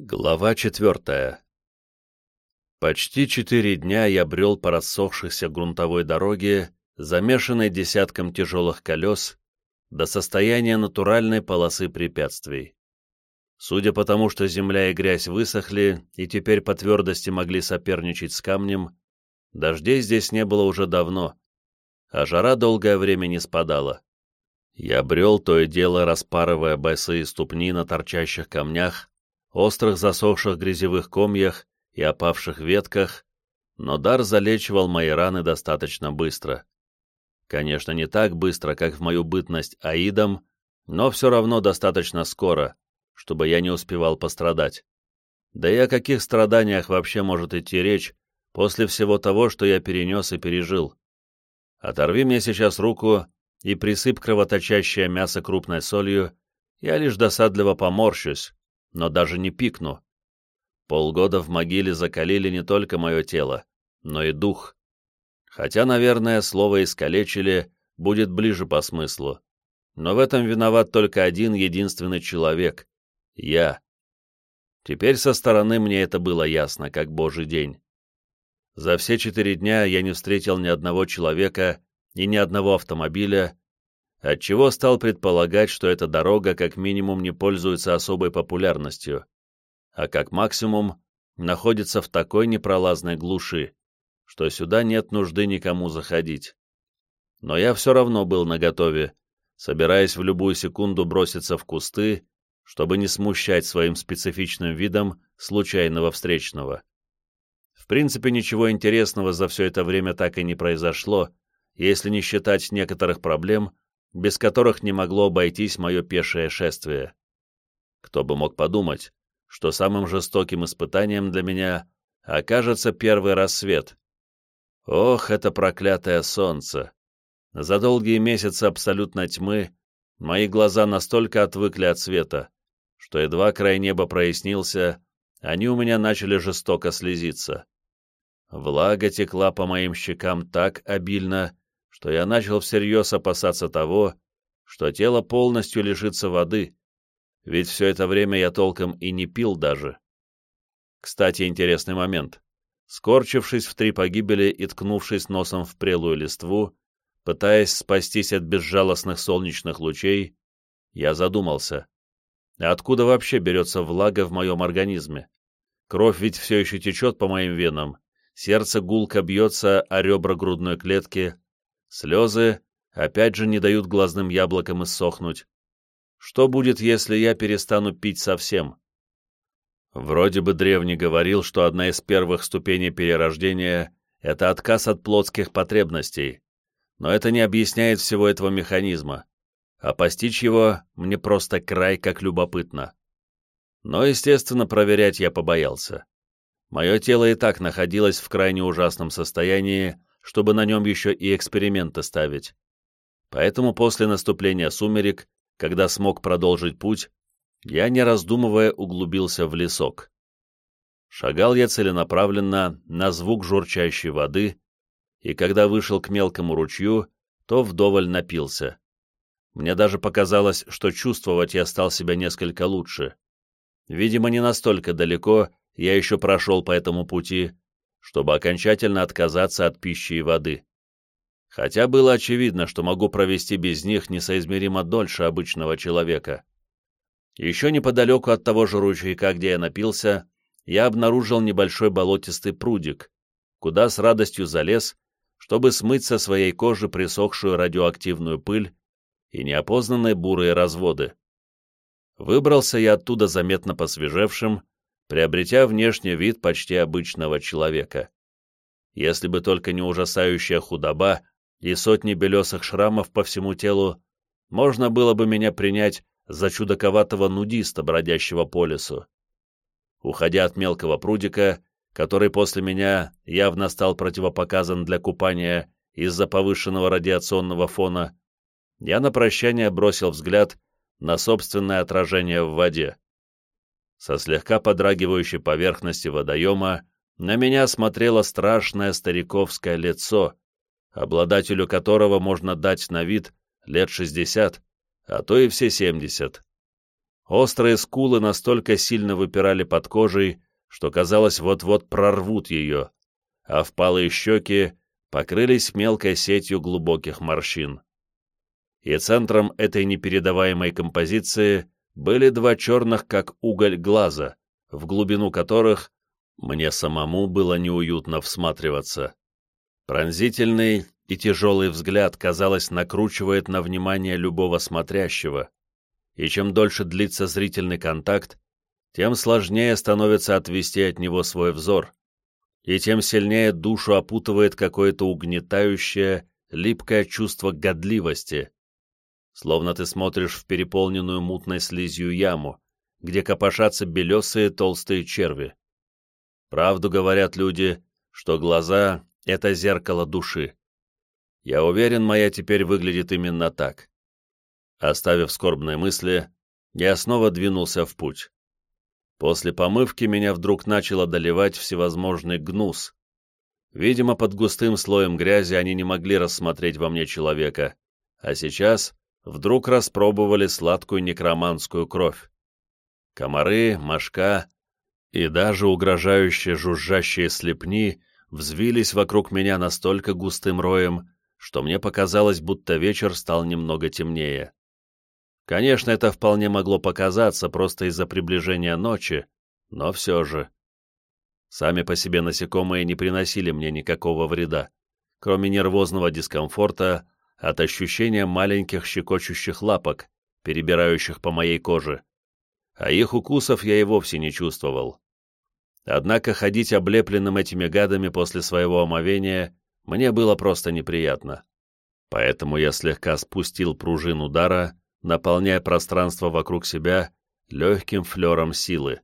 Глава четвертая Почти четыре дня я брел по рассохшейся грунтовой дороге, замешанной десятком тяжелых колес, до состояния натуральной полосы препятствий. Судя по тому, что земля и грязь высохли и теперь по твердости могли соперничать с камнем, дождей здесь не было уже давно, а жара долгое время не спадала. Я брел то и дело, распарывая босые ступни на торчащих камнях, острых засохших грязевых комьях и опавших ветках, но дар залечивал мои раны достаточно быстро. Конечно, не так быстро, как в мою бытность Аидом, но все равно достаточно скоро, чтобы я не успевал пострадать. Да и о каких страданиях вообще может идти речь после всего того, что я перенес и пережил? Оторви мне сейчас руку и присыпь кровоточащее мясо крупной солью, я лишь досадливо поморщусь, но даже не пикну. Полгода в могиле закалили не только мое тело, но и дух. Хотя, наверное, слово «искалечили» будет ближе по смыслу. Но в этом виноват только один единственный человек — я. Теперь со стороны мне это было ясно, как божий день. За все четыре дня я не встретил ни одного человека и ни одного автомобиля, отчего стал предполагать, что эта дорога как минимум не пользуется особой популярностью, а как максимум находится в такой непролазной глуши, что сюда нет нужды никому заходить. Но я все равно был наготове, собираясь в любую секунду броситься в кусты, чтобы не смущать своим специфичным видом случайного встречного. В принципе, ничего интересного за все это время так и не произошло, если не считать некоторых проблем, без которых не могло обойтись мое пешее шествие. Кто бы мог подумать, что самым жестоким испытанием для меня окажется первый рассвет. Ох, это проклятое солнце! За долгие месяцы абсолютной тьмы мои глаза настолько отвыкли от света, что едва край неба прояснился, они у меня начали жестоко слезиться. Влага текла по моим щекам так обильно, что я начал всерьез опасаться того, что тело полностью лишится воды, ведь все это время я толком и не пил даже. Кстати, интересный момент. Скорчившись в три погибели и ткнувшись носом в прелую листву, пытаясь спастись от безжалостных солнечных лучей, я задумался, откуда вообще берется влага в моем организме? Кровь ведь все еще течет по моим венам, сердце гулко бьется о ребра грудной клетки, Слезы опять же не дают глазным яблокам иссохнуть. Что будет, если я перестану пить совсем? Вроде бы древний говорил, что одна из первых ступеней перерождения — это отказ от плотских потребностей, но это не объясняет всего этого механизма, а постичь его мне просто край как любопытно. Но, естественно, проверять я побоялся. Мое тело и так находилось в крайне ужасном состоянии, чтобы на нем еще и эксперименты ставить. Поэтому после наступления сумерек, когда смог продолжить путь, я, не раздумывая, углубился в лесок. Шагал я целенаправленно на звук журчащей воды, и когда вышел к мелкому ручью, то вдоволь напился. Мне даже показалось, что чувствовать я стал себя несколько лучше. Видимо, не настолько далеко я еще прошел по этому пути, чтобы окончательно отказаться от пищи и воды. Хотя было очевидно, что могу провести без них несоизмеримо дольше обычного человека. Еще неподалеку от того же ручейка, где я напился, я обнаружил небольшой болотистый прудик, куда с радостью залез, чтобы смыть со своей кожи присохшую радиоактивную пыль и неопознанные бурые разводы. Выбрался я оттуда заметно посвежевшим, приобретя внешний вид почти обычного человека. Если бы только не ужасающая худоба и сотни белесых шрамов по всему телу, можно было бы меня принять за чудаковатого нудиста, бродящего по лесу. Уходя от мелкого прудика, который после меня явно стал противопоказан для купания из-за повышенного радиационного фона, я на прощание бросил взгляд на собственное отражение в воде. Со слегка подрагивающей поверхности водоема на меня смотрело страшное стариковское лицо, обладателю которого можно дать на вид лет шестьдесят, а то и все семьдесят. Острые скулы настолько сильно выпирали под кожей, что казалось, вот-вот прорвут ее, а впалые щеки покрылись мелкой сетью глубоких морщин. И центром этой непередаваемой композиции были два черных, как уголь глаза, в глубину которых мне самому было неуютно всматриваться. Пронзительный и тяжелый взгляд, казалось, накручивает на внимание любого смотрящего, и чем дольше длится зрительный контакт, тем сложнее становится отвести от него свой взор, и тем сильнее душу опутывает какое-то угнетающее, липкое чувство годливости, словно ты смотришь в переполненную мутной слизью яму, где копошатся белесые толстые черви. Правду говорят люди, что глаза — это зеркало души. Я уверен, моя теперь выглядит именно так. Оставив скорбные мысли, я снова двинулся в путь. После помывки меня вдруг начал одолевать всевозможный гнус. Видимо, под густым слоем грязи они не могли рассмотреть во мне человека, а сейчас вдруг распробовали сладкую некроманскую кровь. Комары, мошка и даже угрожающие жужжащие слепни взвились вокруг меня настолько густым роем, что мне показалось, будто вечер стал немного темнее. Конечно, это вполне могло показаться просто из-за приближения ночи, но все же. Сами по себе насекомые не приносили мне никакого вреда, кроме нервозного дискомфорта от ощущения маленьких щекочущих лапок, перебирающих по моей коже. А их укусов я и вовсе не чувствовал. Однако ходить облепленным этими гадами после своего омовения мне было просто неприятно. Поэтому я слегка спустил пружин удара наполняя пространство вокруг себя легким флером силы.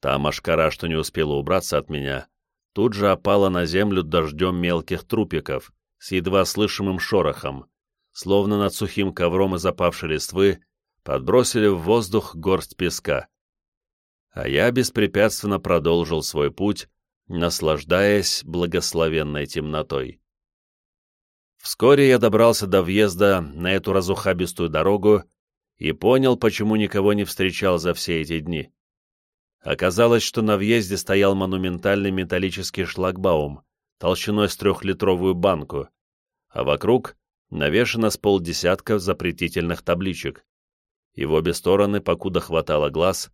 Та машкара, что не успела убраться от меня, тут же опала на землю дождем мелких трупиков с едва слышимым шорохом, словно над сухим ковром из опавшей листвы подбросили в воздух горсть песка. А я беспрепятственно продолжил свой путь, наслаждаясь благословенной темнотой. Вскоре я добрался до въезда на эту разухабистую дорогу и понял, почему никого не встречал за все эти дни. Оказалось, что на въезде стоял монументальный металлический шлагбаум, толщиной с трехлитровую банку, а вокруг навешано с полдесятка запретительных табличек. И в обе стороны, покуда хватало глаз,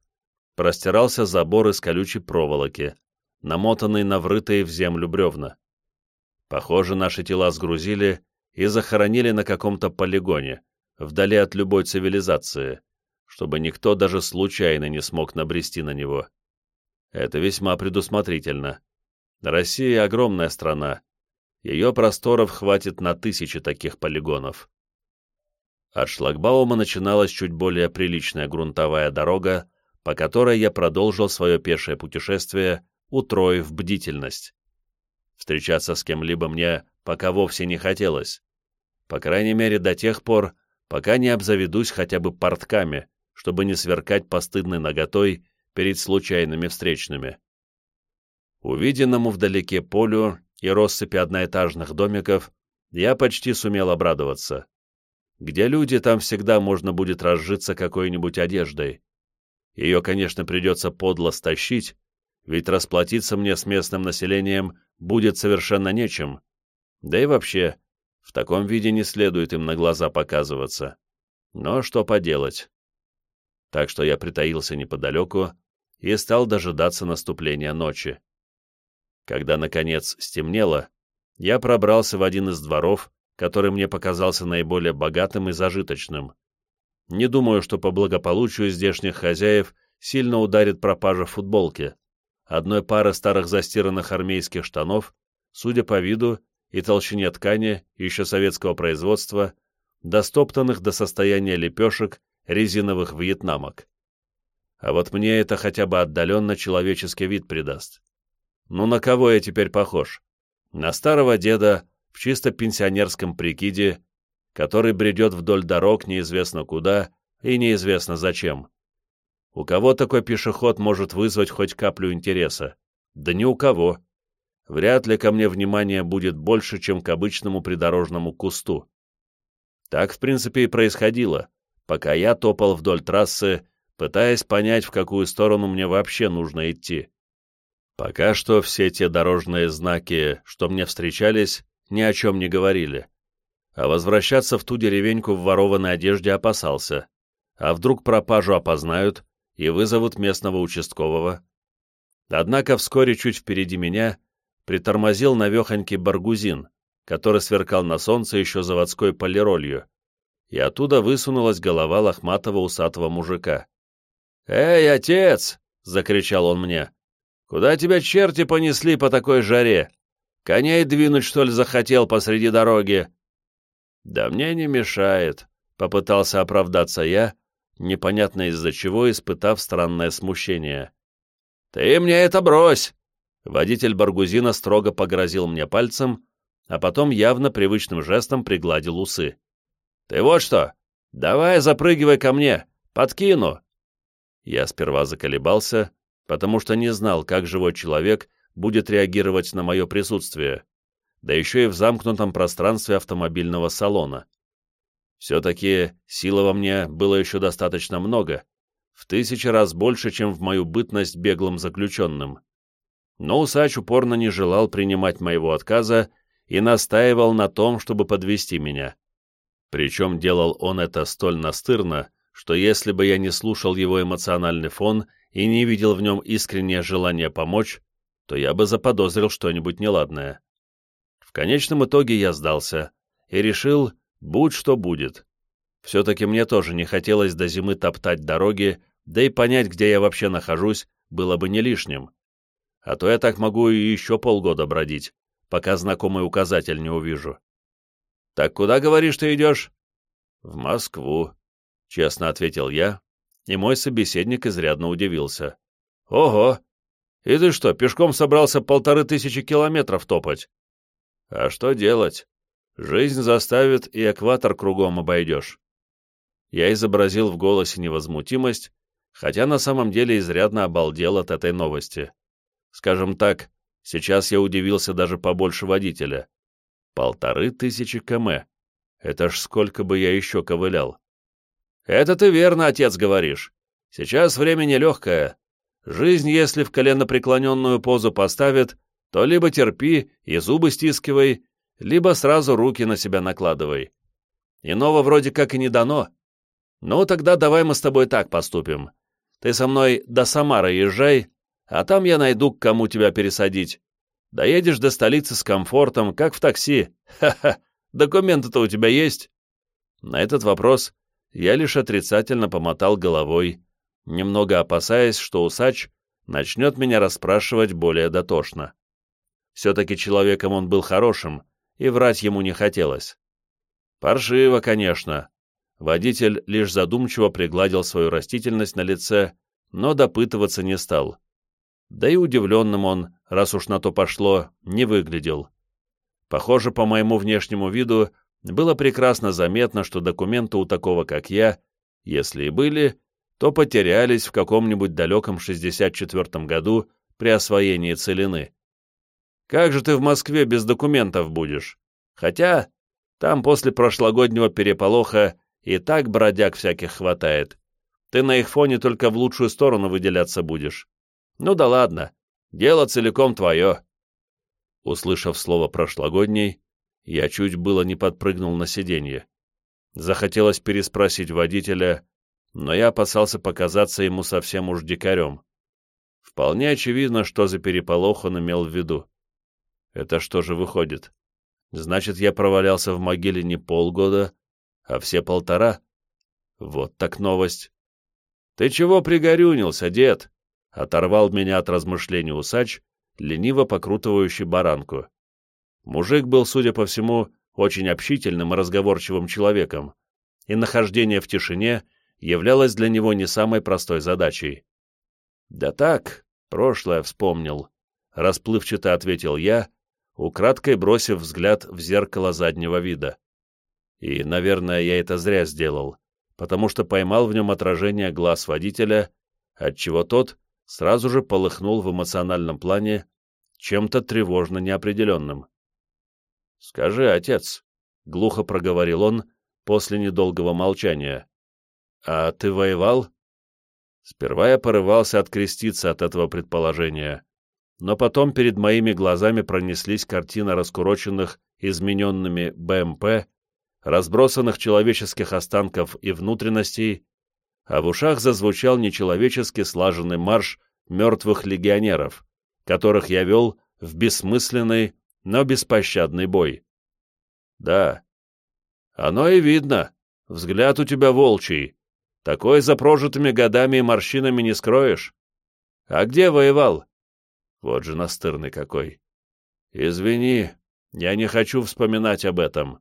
простирался забор из колючей проволоки, намотанный на врытые в землю бревна. Похоже, наши тела сгрузили и захоронили на каком-то полигоне, вдали от любой цивилизации, чтобы никто даже случайно не смог набрести на него. Это весьма предусмотрительно. Россия — огромная страна. Ее просторов хватит на тысячи таких полигонов. От шлагбаума начиналась чуть более приличная грунтовая дорога, по которой я продолжил свое пешее путешествие, утроив бдительность. Встречаться с кем-либо мне пока вовсе не хотелось. По крайней мере, до тех пор, пока не обзаведусь хотя бы портками, чтобы не сверкать постыдной наготой перед случайными встречными. Увиденному вдалеке полю и россыпи одноэтажных домиков я почти сумел обрадоваться. Где люди, там всегда можно будет разжиться какой-нибудь одеждой. Ее, конечно, придется подло стащить, ведь расплатиться мне с местным населением будет совершенно нечем. Да и вообще, в таком виде не следует им на глаза показываться. Но что поделать. Так что я притаился неподалеку и стал дожидаться наступления ночи. Когда, наконец, стемнело, я пробрался в один из дворов, который мне показался наиболее богатым и зажиточным. Не думаю, что по благополучию здешних хозяев сильно ударит пропажа футболки одной пары старых застиранных армейских штанов, судя по виду и толщине ткани еще советского производства, достоптанных до состояния лепешек резиновых вьетнамок. А вот мне это хотя бы отдаленно человеческий вид придаст. Ну на кого я теперь похож? На старого деда в чисто пенсионерском прикиде, который бредет вдоль дорог неизвестно куда и неизвестно зачем. У кого такой пешеход может вызвать хоть каплю интереса? Да ни у кого. Вряд ли ко мне внимание будет больше, чем к обычному придорожному кусту. Так, в принципе, и происходило, пока я топал вдоль трассы, пытаясь понять, в какую сторону мне вообще нужно идти. Пока что все те дорожные знаки, что мне встречались, ни о чем не говорили. А возвращаться в ту деревеньку в ворованной одежде опасался. А вдруг пропажу опознают и вызовут местного участкового? Однако вскоре чуть впереди меня притормозил навехонький баргузин, который сверкал на солнце еще заводской полиролью, и оттуда высунулась голова лохматого усатого мужика. «Эй, отец!» — закричал он мне. «Куда тебя черти понесли по такой жаре? Коней двинуть, что ли, захотел посреди дороги?» «Да мне не мешает», — попытался оправдаться я, непонятно из-за чего испытав странное смущение. «Ты мне это брось!» Водитель Баргузина строго погрозил мне пальцем, а потом явно привычным жестом пригладил усы. «Ты вот что! Давай запрыгивай ко мне! Подкину!» Я сперва заколебался, потому что не знал, как живой человек будет реагировать на мое присутствие, да еще и в замкнутом пространстве автомобильного салона. Все-таки силы во мне было еще достаточно много, в тысячи раз больше, чем в мою бытность беглым заключенным. Но усач упорно не желал принимать моего отказа и настаивал на том, чтобы подвести меня. Причем делал он это столь настырно, что если бы я не слушал его эмоциональный фон и не видел в нем искреннее желание помочь, то я бы заподозрил что-нибудь неладное. В конечном итоге я сдался и решил, будь что будет. Все-таки мне тоже не хотелось до зимы топтать дороги, да и понять, где я вообще нахожусь, было бы не лишним. А то я так могу и еще полгода бродить, пока знакомый указатель не увижу. «Так куда, говоришь, ты идешь?» «В Москву», — честно ответил я, и мой собеседник изрядно удивился. «Ого! И ты что, пешком собрался полторы тысячи километров топать?» «А что делать? Жизнь заставит, и экватор кругом обойдешь». Я изобразил в голосе невозмутимость, хотя на самом деле изрядно обалдел от этой новости. Скажем так, сейчас я удивился даже побольше водителя. Полторы тысячи км. Это ж сколько бы я еще ковылял. Это ты верно, отец, говоришь. Сейчас время нелегкое. Жизнь, если в коленопреклоненную позу поставит, то либо терпи и зубы стискивай, либо сразу руки на себя накладывай. Иного вроде как и не дано. Ну, тогда давай мы с тобой так поступим. Ты со мной до Самары езжай, а там я найду, к кому тебя пересадить. Доедешь до столицы с комфортом, как в такси. Ха-ха, документы-то у тебя есть?» На этот вопрос я лишь отрицательно помотал головой, немного опасаясь, что усач начнет меня расспрашивать более дотошно. Все-таки человеком он был хорошим, и врать ему не хотелось. Паршиво, конечно. Водитель лишь задумчиво пригладил свою растительность на лице, но допытываться не стал. Да и удивленным он, раз уж на то пошло, не выглядел. Похоже, по моему внешнему виду, было прекрасно заметно, что документы у такого, как я, если и были, то потерялись в каком-нибудь далеком 64-м году при освоении целины. Как же ты в Москве без документов будешь? Хотя там после прошлогоднего переполоха и так бродяг всяких хватает. Ты на их фоне только в лучшую сторону выделяться будешь. Ну да ладно, дело целиком твое. Услышав слово «прошлогодний», я чуть было не подпрыгнул на сиденье. Захотелось переспросить водителя, но я опасался показаться ему совсем уж дикарем. Вполне очевидно, что за переполох он имел в виду. Это что же выходит? Значит, я провалялся в могиле не полгода, а все полтора? Вот так новость. Ты чего пригорюнился, дед? Оторвал меня от размышлений усач, лениво покрутывающий баранку. Мужик был, судя по всему, очень общительным и разговорчивым человеком, и нахождение в тишине являлось для него не самой простой задачей. «Да так, прошлое вспомнил», — расплывчато ответил я, украдкой бросив взгляд в зеркало заднего вида. И, наверное, я это зря сделал, потому что поймал в нем отражение глаз водителя, отчего тот сразу же полыхнул в эмоциональном плане чем-то тревожно неопределенным. «Скажи, отец», — глухо проговорил он после недолгого молчания, — «а ты воевал?» Сперва я порывался откреститься от этого предположения, но потом перед моими глазами пронеслись картины раскуроченных, измененными БМП, разбросанных человеческих останков и внутренностей, а в ушах зазвучал нечеловечески слаженный марш мертвых легионеров, которых я вел в бессмысленный, но беспощадный бой. Да, оно и видно, взгляд у тебя волчий, такой за прожитыми годами и морщинами не скроешь. А где воевал? Вот же настырный какой. Извини, я не хочу вспоминать об этом.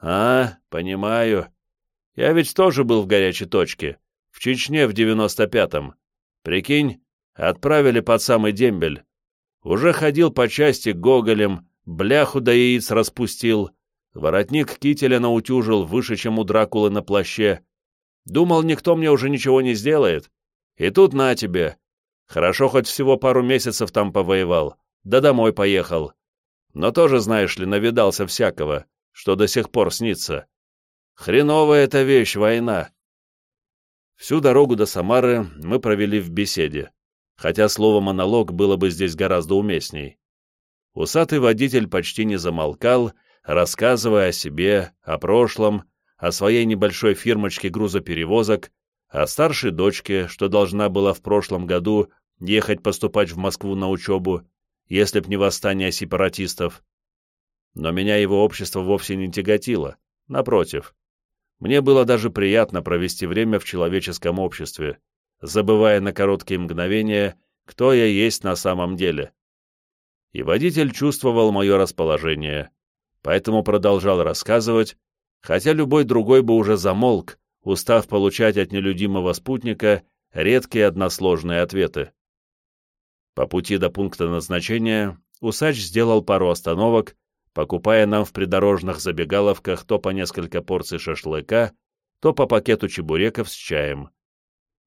А, понимаю. Я ведь тоже был в горячей точке, в Чечне в девяносто пятом. Прикинь, отправили под самый дембель. Уже ходил по части гоголем, бляху до яиц распустил, воротник кителя наутюжил выше, чем у Дракулы на плаще, Думал, никто мне уже ничего не сделает. И тут на тебе. Хорошо, хоть всего пару месяцев там повоевал, да домой поехал. Но тоже, знаешь ли, навидался всякого, что до сих пор снится. Хреновая эта вещь, война. Всю дорогу до Самары мы провели в беседе, хотя слово «монолог» было бы здесь гораздо уместней. Усатый водитель почти не замолкал, рассказывая о себе, о прошлом, о своей небольшой фирмочке грузоперевозок, о старшей дочке, что должна была в прошлом году ехать поступать в Москву на учебу, если б не восстание сепаратистов. Но меня его общество вовсе не тяготило, напротив. Мне было даже приятно провести время в человеческом обществе, забывая на короткие мгновения, кто я есть на самом деле. И водитель чувствовал мое расположение, поэтому продолжал рассказывать, хотя любой другой бы уже замолк, устав получать от нелюдимого спутника редкие односложные ответы. По пути до пункта назначения усач сделал пару остановок, покупая нам в придорожных забегаловках то по несколько порций шашлыка, то по пакету чебуреков с чаем.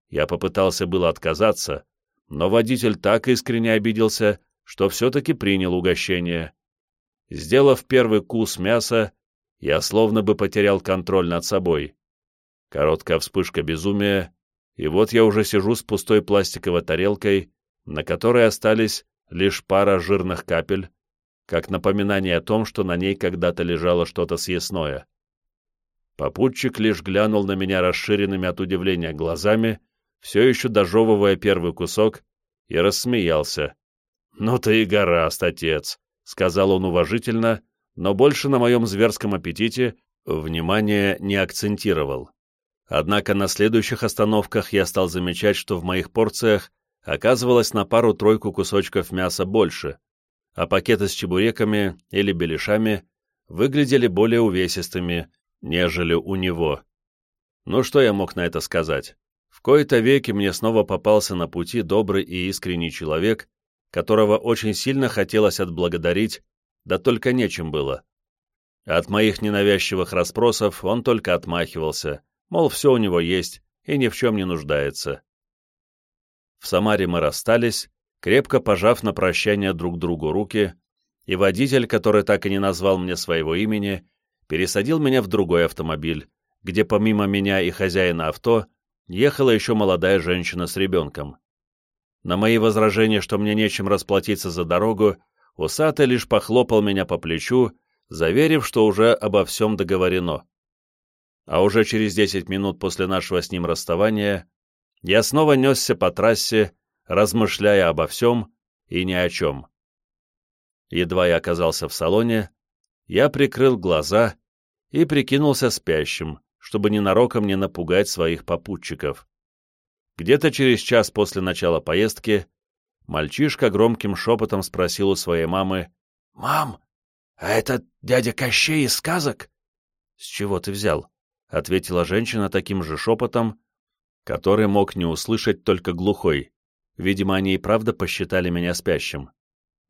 Я попытался было отказаться, но водитель так искренне обиделся, что все-таки принял угощение. Сделав первый кус мяса, я словно бы потерял контроль над собой. Короткая вспышка безумия, и вот я уже сижу с пустой пластиковой тарелкой, на которой остались лишь пара жирных капель, как напоминание о том, что на ней когда-то лежало что-то съестное. Попутчик лишь глянул на меня расширенными от удивления глазами, все еще дожевывая первый кусок, и рассмеялся. «Ну ты и гораст, отец», — сказал он уважительно, но больше на моем зверском аппетите внимание не акцентировал. Однако на следующих остановках я стал замечать, что в моих порциях оказывалось на пару-тройку кусочков мяса больше, а пакеты с чебуреками или беляшами выглядели более увесистыми, нежели у него. Ну что я мог на это сказать? В кои-то веки мне снова попался на пути добрый и искренний человек, которого очень сильно хотелось отблагодарить да только нечем было. От моих ненавязчивых расспросов он только отмахивался, мол, все у него есть и ни в чем не нуждается. В Самаре мы расстались, крепко пожав на прощание друг другу руки, и водитель, который так и не назвал мне своего имени, пересадил меня в другой автомобиль, где помимо меня и хозяина авто ехала еще молодая женщина с ребенком. На мои возражения, что мне нечем расплатиться за дорогу, Усатый лишь похлопал меня по плечу, заверив, что уже обо всем договорено. А уже через десять минут после нашего с ним расставания я снова несся по трассе, размышляя обо всем и ни о чем. Едва я оказался в салоне, я прикрыл глаза и прикинулся спящим, чтобы ненароком не напугать своих попутчиков. Где-то через час после начала поездки Мальчишка громким шепотом спросил у своей мамы, «Мам, а это дядя Кощей из сказок?» «С чего ты взял?» — ответила женщина таким же шепотом, который мог не услышать только глухой. Видимо, они и правда посчитали меня спящим.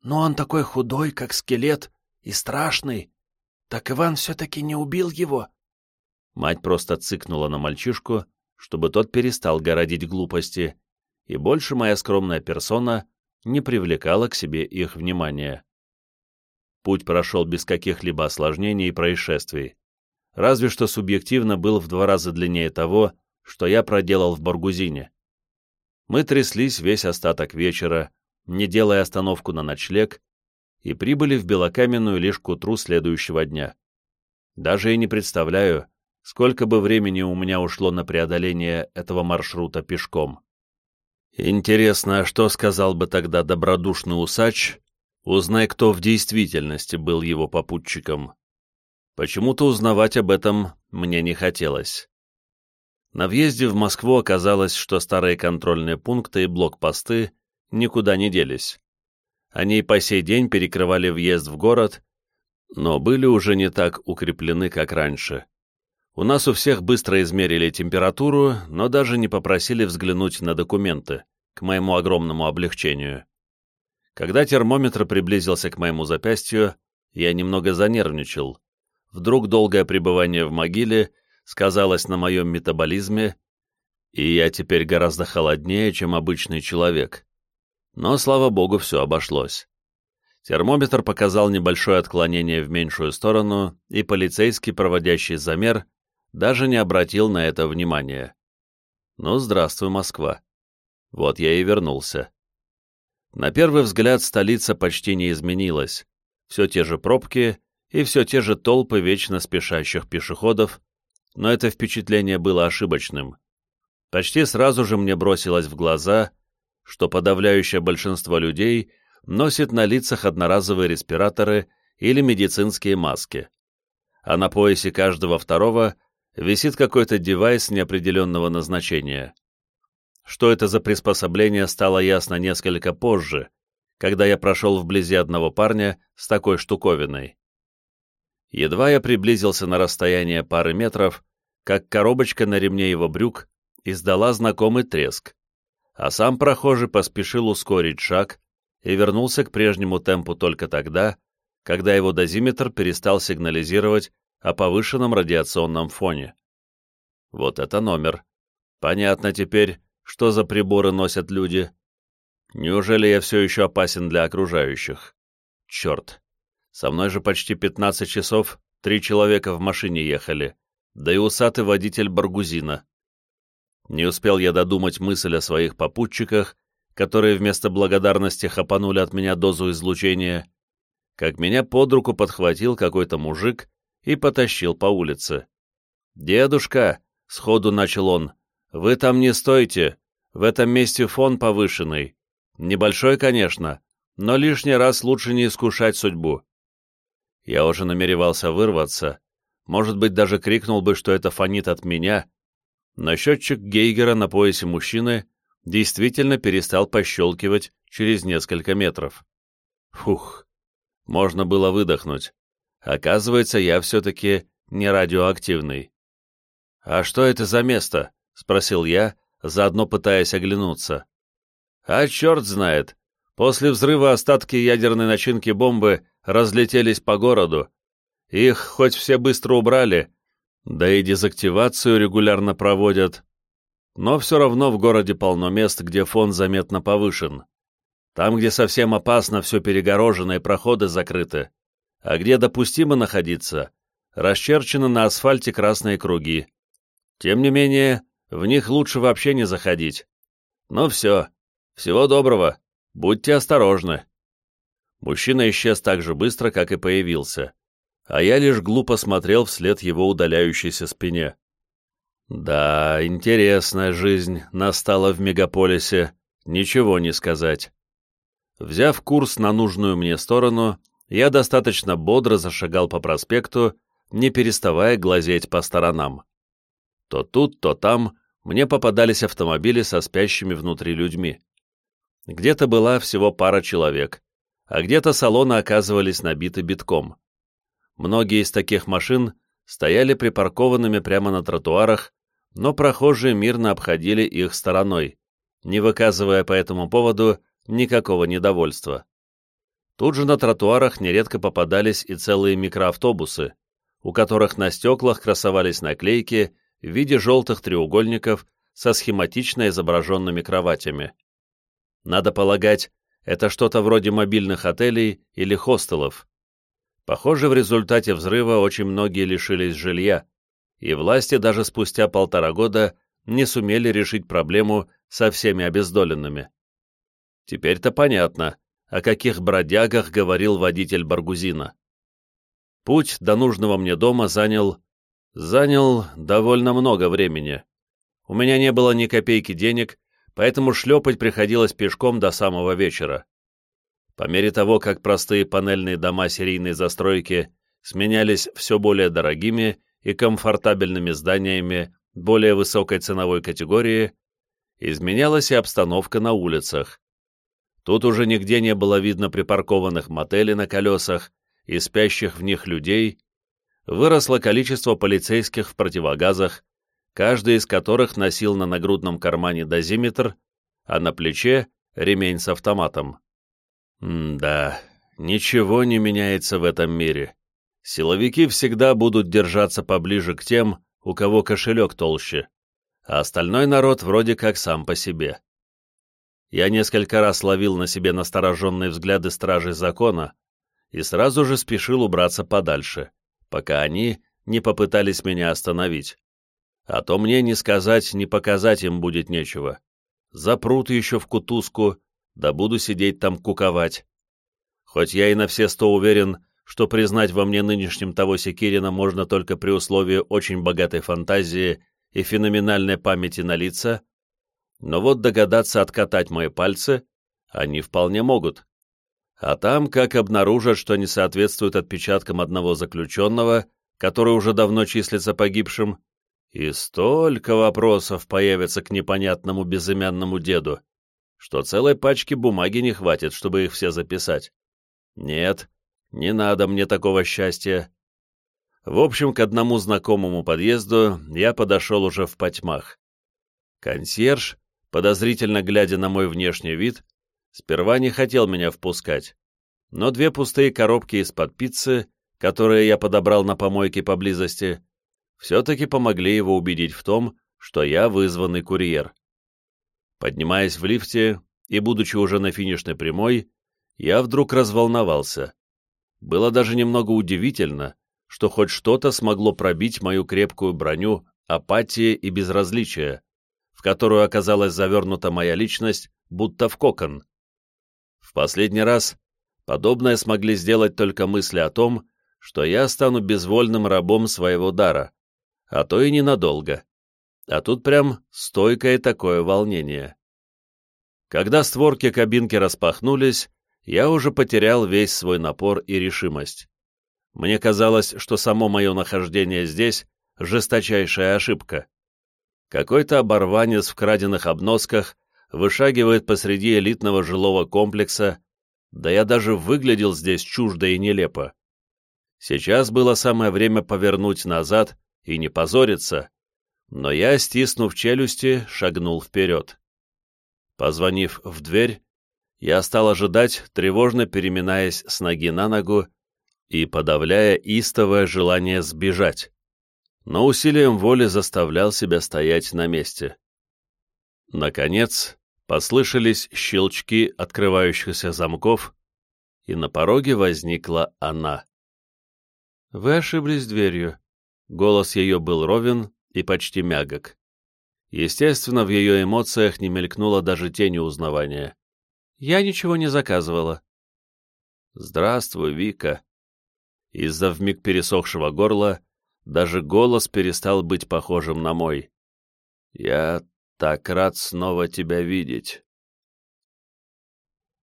«Но он такой худой, как скелет, и страшный. Так Иван все-таки не убил его?» Мать просто цыкнула на мальчишку, чтобы тот перестал городить глупости, и больше моя скромная персона не привлекала к себе их внимания. Путь прошел без каких-либо осложнений и происшествий, разве что субъективно был в два раза длиннее того, что я проделал в Баргузине. Мы тряслись весь остаток вечера, не делая остановку на ночлег, и прибыли в Белокаменную лишь к утру следующего дня. Даже и не представляю, сколько бы времени у меня ушло на преодоление этого маршрута пешком. Интересно, а что сказал бы тогда добродушный усач, узнай, кто в действительности был его попутчиком. Почему-то узнавать об этом мне не хотелось. На въезде в Москву оказалось, что старые контрольные пункты и блокпосты никуда не делись. Они и по сей день перекрывали въезд в город, но были уже не так укреплены, как раньше. У нас у всех быстро измерили температуру, но даже не попросили взглянуть на документы, к моему огромному облегчению. Когда термометр приблизился к моему запястью, я немного занервничал. Вдруг долгое пребывание в могиле сказалось на моем метаболизме, и я теперь гораздо холоднее, чем обычный человек. Но, слава богу, все обошлось. Термометр показал небольшое отклонение в меньшую сторону, и полицейский, проводящий замер, даже не обратил на это внимания. Ну, здравствуй, Москва. Вот я и вернулся. На первый взгляд столица почти не изменилась. Все те же пробки и все те же толпы вечно спешащих пешеходов, но это впечатление было ошибочным. Почти сразу же мне бросилось в глаза что подавляющее большинство людей носит на лицах одноразовые респираторы или медицинские маски, а на поясе каждого второго висит какой-то девайс неопределенного назначения. Что это за приспособление, стало ясно несколько позже, когда я прошел вблизи одного парня с такой штуковиной. Едва я приблизился на расстояние пары метров, как коробочка на ремне его брюк издала знакомый треск, а сам прохожий поспешил ускорить шаг и вернулся к прежнему темпу только тогда, когда его дозиметр перестал сигнализировать о повышенном радиационном фоне. Вот это номер. Понятно теперь, что за приборы носят люди. Неужели я все еще опасен для окружающих? Черт. Со мной же почти 15 часов три человека в машине ехали, да и усатый водитель Баргузина. Не успел я додумать мысль о своих попутчиках, которые вместо благодарности хапанули от меня дозу излучения, как меня под руку подхватил какой-то мужик и потащил по улице. «Дедушка!» — сходу начал он. «Вы там не стойте! В этом месте фон повышенный. Небольшой, конечно, но лишний раз лучше не искушать судьбу». Я уже намеревался вырваться, может быть, даже крикнул бы, что это фонит от меня, но счетчик Гейгера на поясе мужчины действительно перестал пощелкивать через несколько метров. Фух, можно было выдохнуть. Оказывается, я все-таки не радиоактивный. «А что это за место?» — спросил я, заодно пытаясь оглянуться. «А черт знает. После взрыва остатки ядерной начинки бомбы разлетелись по городу. Их хоть все быстро убрали, да и дезактивацию регулярно проводят. Но все равно в городе полно мест, где фон заметно повышен. Там, где совсем опасно, все перегорожено и проходы закрыты. А где допустимо находиться, расчерчены на асфальте красные круги. Тем не менее, в них лучше вообще не заходить. Ну все, всего доброго, будьте осторожны. Мужчина исчез так же быстро, как и появился а я лишь глупо смотрел вслед его удаляющейся спине. Да, интересная жизнь настала в мегаполисе, ничего не сказать. Взяв курс на нужную мне сторону, я достаточно бодро зашагал по проспекту, не переставая глазеть по сторонам. То тут, то там мне попадались автомобили со спящими внутри людьми. Где-то была всего пара человек, а где-то салоны оказывались набиты битком. Многие из таких машин стояли припаркованными прямо на тротуарах, но прохожие мирно обходили их стороной, не выказывая по этому поводу никакого недовольства. Тут же на тротуарах нередко попадались и целые микроавтобусы, у которых на стеклах красовались наклейки в виде желтых треугольников со схематично изображенными кроватями. Надо полагать, это что-то вроде мобильных отелей или хостелов. Похоже, в результате взрыва очень многие лишились жилья, и власти даже спустя полтора года не сумели решить проблему со всеми обездоленными. Теперь-то понятно, о каких бродягах говорил водитель Баргузина. Путь до нужного мне дома занял... занял довольно много времени. У меня не было ни копейки денег, поэтому шлепать приходилось пешком до самого вечера. По мере того, как простые панельные дома серийной застройки сменялись все более дорогими и комфортабельными зданиями более высокой ценовой категории, изменялась и обстановка на улицах. Тут уже нигде не было видно припаркованных мотелей на колесах и спящих в них людей, выросло количество полицейских в противогазах, каждый из которых носил на нагрудном кармане дозиметр, а на плече — ремень с автоматом. М-да, ничего не меняется в этом мире. Силовики всегда будут держаться поближе к тем, у кого кошелек толще, а остальной народ вроде как сам по себе. Я несколько раз ловил на себе настороженные взгляды стражей закона и сразу же спешил убраться подальше, пока они не попытались меня остановить. А то мне ни сказать, ни показать им будет нечего. Запрут еще в кутузку, да буду сидеть там куковать. Хоть я и на все сто уверен, что признать во мне нынешним того Секирина можно только при условии очень богатой фантазии и феноменальной памяти на лица, но вот догадаться откатать мои пальцы они вполне могут. А там, как обнаружат, что не соответствует отпечаткам одного заключенного, который уже давно числится погибшим, и столько вопросов появится к непонятному безымянному деду, что целой пачки бумаги не хватит, чтобы их все записать. Нет, не надо мне такого счастья. В общем, к одному знакомому подъезду я подошел уже в потьмах. Консьерж, подозрительно глядя на мой внешний вид, сперва не хотел меня впускать, но две пустые коробки из-под пиццы, которые я подобрал на помойке поблизости, все-таки помогли его убедить в том, что я вызванный курьер. Поднимаясь в лифте и будучи уже на финишной прямой, я вдруг разволновался. Было даже немного удивительно, что хоть что-то смогло пробить мою крепкую броню апатии и безразличия, в которую оказалась завернута моя личность, будто в кокон. В последний раз подобное смогли сделать только мысли о том, что я стану безвольным рабом своего дара, а то и ненадолго. А тут прям стойкое такое волнение. Когда створки кабинки распахнулись, я уже потерял весь свой напор и решимость. Мне казалось, что само мое нахождение здесь — жесточайшая ошибка. Какой-то оборванец в краденных обносках вышагивает посреди элитного жилого комплекса, да я даже выглядел здесь чуждо и нелепо. Сейчас было самое время повернуть назад и не позориться, но я, стиснув челюсти, шагнул вперед. Позвонив в дверь, я стал ожидать, тревожно переминаясь с ноги на ногу и подавляя истовое желание сбежать, но усилием воли заставлял себя стоять на месте. Наконец, послышались щелчки открывающихся замков, и на пороге возникла она. «Вы ошиблись дверью», Голос ее был ровен и почти мягок. Естественно, в ее эмоциях не мелькнуло даже тени узнавания. «Я ничего не заказывала». «Здравствуй, Вика». Из-за вмиг пересохшего горла даже голос перестал быть похожим на мой. «Я так рад снова тебя видеть».